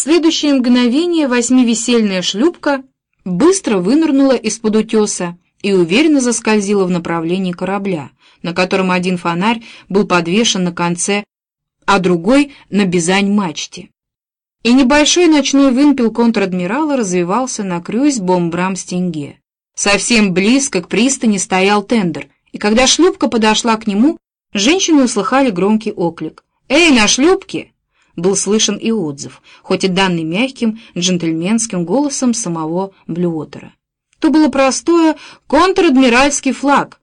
следующее мгновение восьмивесельная шлюпка быстро вынырнула из-под утеса и уверенно заскользила в направлении корабля, на котором один фонарь был подвешен на конце, а другой — на бизань-мачте. И небольшой ночной вымпел контр-адмирала развивался на крюсь-бомбрам-стенге. Совсем близко к пристани стоял тендер, и когда шлюпка подошла к нему, женщины услыхали громкий оклик. «Эй, на шлюпке!» Был слышен и отзыв, хоть и данный мягким, джентльменским голосом самого Блюотера. То было простое контр-адмиральский флаг.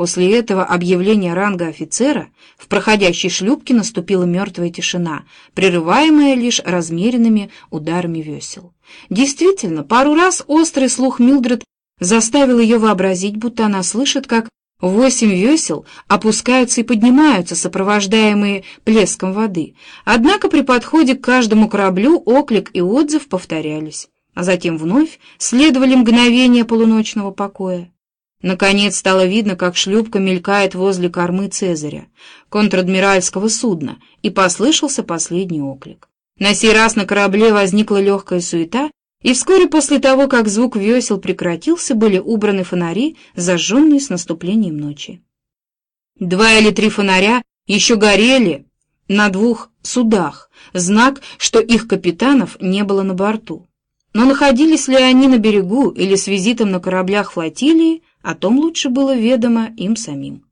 После этого объявления ранга офицера в проходящей шлюпке наступила мертвая тишина, прерываемая лишь размеренными ударами весел. Действительно, пару раз острый слух Милдред заставил ее вообразить, будто она слышит, как Восемь весел опускаются и поднимаются, сопровождаемые плеском воды. Однако при подходе к каждому кораблю оклик и отзыв повторялись, а затем вновь следовали мгновения полуночного покоя. Наконец стало видно, как шлюпка мелькает возле кормы Цезаря, контр-адмиральского судна, и послышался последний оклик. На сей раз на корабле возникла легкая суета, и вскоре после того, как звук весел прекратился, были убраны фонари, зажженные с наступлением ночи. Два или три фонаря еще горели на двух судах, знак, что их капитанов не было на борту. Но находились ли они на берегу или с визитом на кораблях флотилии, о том лучше было ведомо им самим.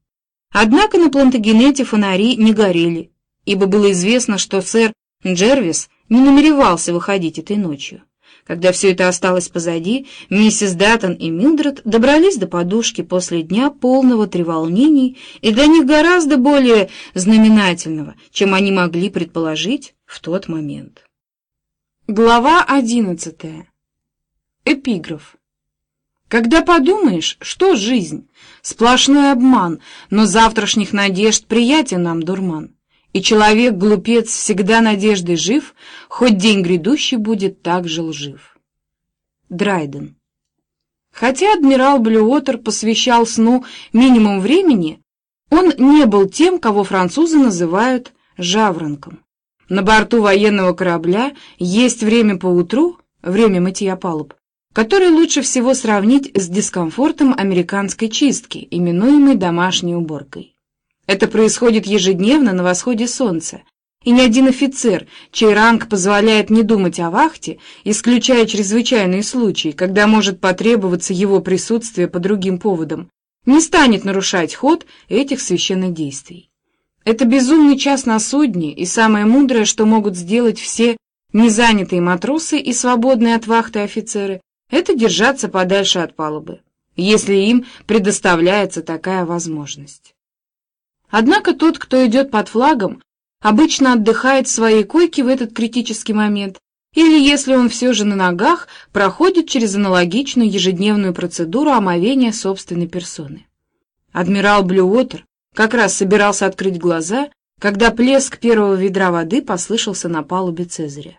Однако на Плантагенете фонари не горели, ибо было известно, что сэр Джервис не намеревался выходить этой ночью. Когда все это осталось позади, миссис Даттон и Милдред добрались до подушки после дня полного треволнений и для них гораздо более знаменательного, чем они могли предположить в тот момент. Глава одиннадцатая. Эпиграф. Когда подумаешь, что жизнь? Сплошной обман, но завтрашних надежд приятен нам дурман. И человек-глупец всегда надеждой жив, хоть день грядущий будет так же лжив. Драйден. Хотя адмирал Блюотер посвящал сну минимум времени, он не был тем, кого французы называют «жаворонком». На борту военного корабля есть время поутру, время мытья палуб, которое лучше всего сравнить с дискомфортом американской чистки, именуемой домашней уборкой. Это происходит ежедневно на восходе солнца, и ни один офицер, чей ранг позволяет не думать о вахте, исключая чрезвычайные случаи, когда может потребоваться его присутствие по другим поводам, не станет нарушать ход этих священных действий. Это безумный час на судне, и самое мудрое, что могут сделать все незанятые матросы и свободные от вахты офицеры, это держаться подальше от палубы, если им предоставляется такая возможность. Однако тот, кто идет под флагом, обычно отдыхает в своей койке в этот критический момент, или, если он все же на ногах, проходит через аналогичную ежедневную процедуру омовения собственной персоны. Адмирал Блюотер как раз собирался открыть глаза, когда плеск первого ведра воды послышался на палубе Цезаря.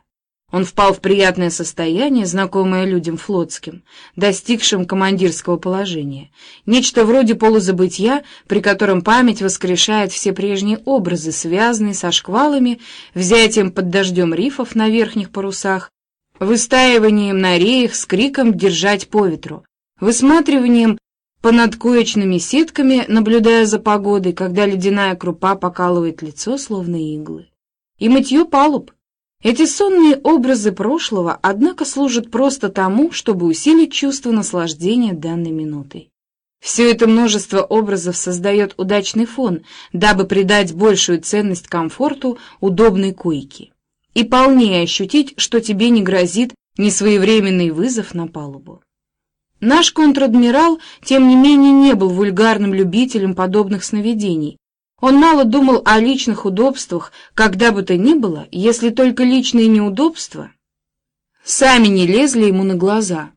Он впал в приятное состояние, знакомое людям флотским, достигшим командирского положения. Нечто вроде полузабытия, при котором память воскрешает все прежние образы, связанные со шквалами, взятием под дождем рифов на верхних парусах, выстаиванием на реях с криком «держать по ветру», высматриванием понад коечными сетками, наблюдая за погодой, когда ледяная крупа покалывает лицо, словно иглы. И мытье палуб — эти сонные образы прошлого, однако, служат просто тому, чтобы усилить чувство наслаждения данной минутой. Все это множество образов создает удачный фон, дабы придать большую ценность комфорту удобной койки и полнее ощутить, что тебе не грозит несвоевременный вызов на палубу. Наш контр-адмирал, тем не менее, не был вульгарным любителем подобных сновидений, он мало думал о личных удобствах, когда бы то ни было, если только личные неудобства сами не лезли ему на глаза.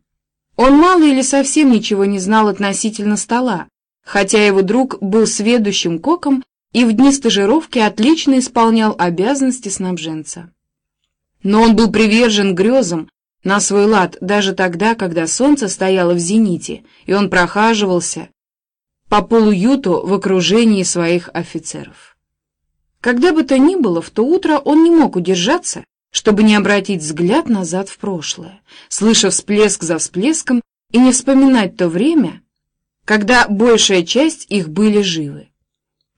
Он мало или совсем ничего не знал относительно стола, хотя его друг был сведущим коком и в дни стажировки отлично исполнял обязанности снабженца. Но он был привержен грезам на свой лад даже тогда, когда солнце стояло в зените, и он прохаживался по полуюту в окружении своих офицеров. Когда бы то ни было, в то утро он не мог удержаться чтобы не обратить взгляд назад в прошлое, слыша всплеск за всплеском и не вспоминать то время, когда большая часть их были живы.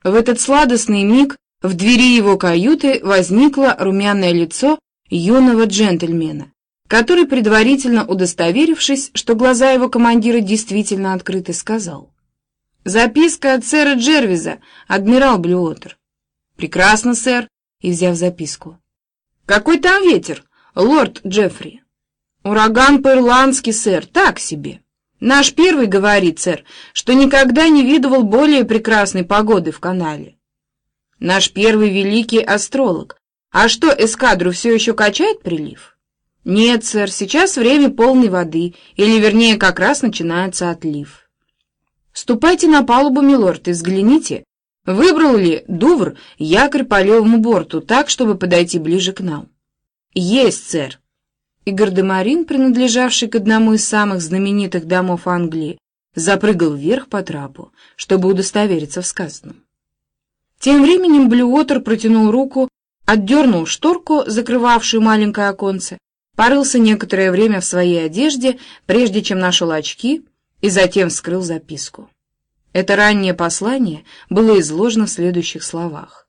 В этот сладостный миг в двери его каюты возникло румяное лицо юного джентльмена, который, предварительно удостоверившись, что глаза его командира действительно открыты, сказал «Записка от сэра Джервиза, адмирал Блюотер». «Прекрасно, сэр», и взяв записку. «Какой там ветер, лорд Джеффри?» «Ураган по-ирландски, сэр, так себе». «Наш первый говорит, сэр, что никогда не видывал более прекрасной погоды в канале». «Наш первый великий астролог. А что, эскадру все еще качает прилив?» «Нет, сэр, сейчас время полной воды, или, вернее, как раз начинается отлив». «Ступайте на палубу, милорд, и взгляните, выбрал ли Дувр якорь по левому борту так, чтобы подойти ближе к нам». «Есть, сэр». И Гардемарин, принадлежавший к одному из самых знаменитых домов Англии, запрыгал вверх по трапу, чтобы удостовериться в сказанном. Тем временем Блюотер протянул руку, отдернул шторку, закрывавшую маленькое оконце, порылся некоторое время в своей одежде, прежде чем нашел очки, и затем вскрыл записку. Это раннее послание было изложено в следующих словах.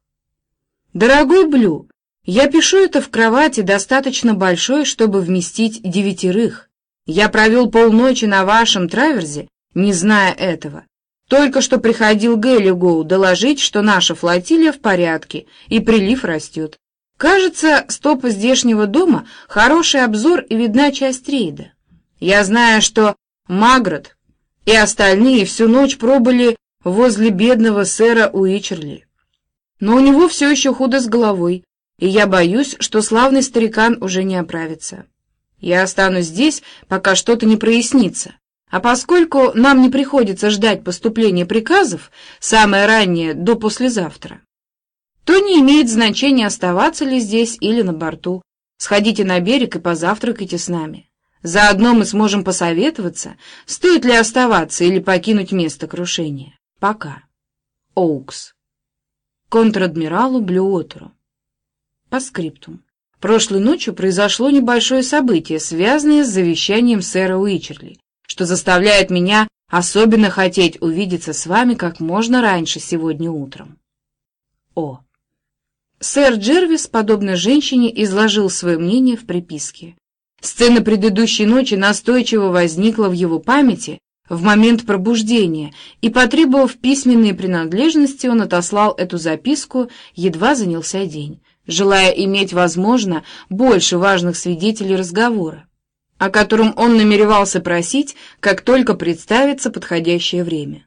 «Дорогой Блю, я пишу это в кровати достаточно большой, чтобы вместить девятерых. Я провел полночи на вашем траверзе, не зная этого. Только что приходил Геллигоу доложить, что наша флотилия в порядке и прилив растет. Кажется, с топа здешнего дома хороший обзор и видна часть рейда. Я знаю, что Магрот и остальные всю ночь пробыли возле бедного сэра Уичерли. Но у него все еще худо с головой, и я боюсь, что славный старикан уже не оправится. Я останусь здесь, пока что-то не прояснится. А поскольку нам не приходится ждать поступления приказов, самое раннее до послезавтра, то не имеет значения, оставаться ли здесь или на борту. Сходите на берег и позавтракайте с нами. Заодно мы сможем посоветоваться, стоит ли оставаться или покинуть место крушения. Пока. Оукс. Контр-адмиралу Блюотеру. По скриптум. Прошлой ночью произошло небольшое событие, связанное с завещанием сэра Уичерли, что заставляет меня особенно хотеть увидеться с вами как можно раньше сегодня утром. О. Сэр Джервис, подобно женщине, изложил свое мнение в приписке. Сцена предыдущей ночи настойчиво возникла в его памяти в момент пробуждения, и, потребовав письменные принадлежности, он отослал эту записку, едва занялся день, желая иметь, возможно, больше важных свидетелей разговора, о котором он намеревался просить, как только представится подходящее время.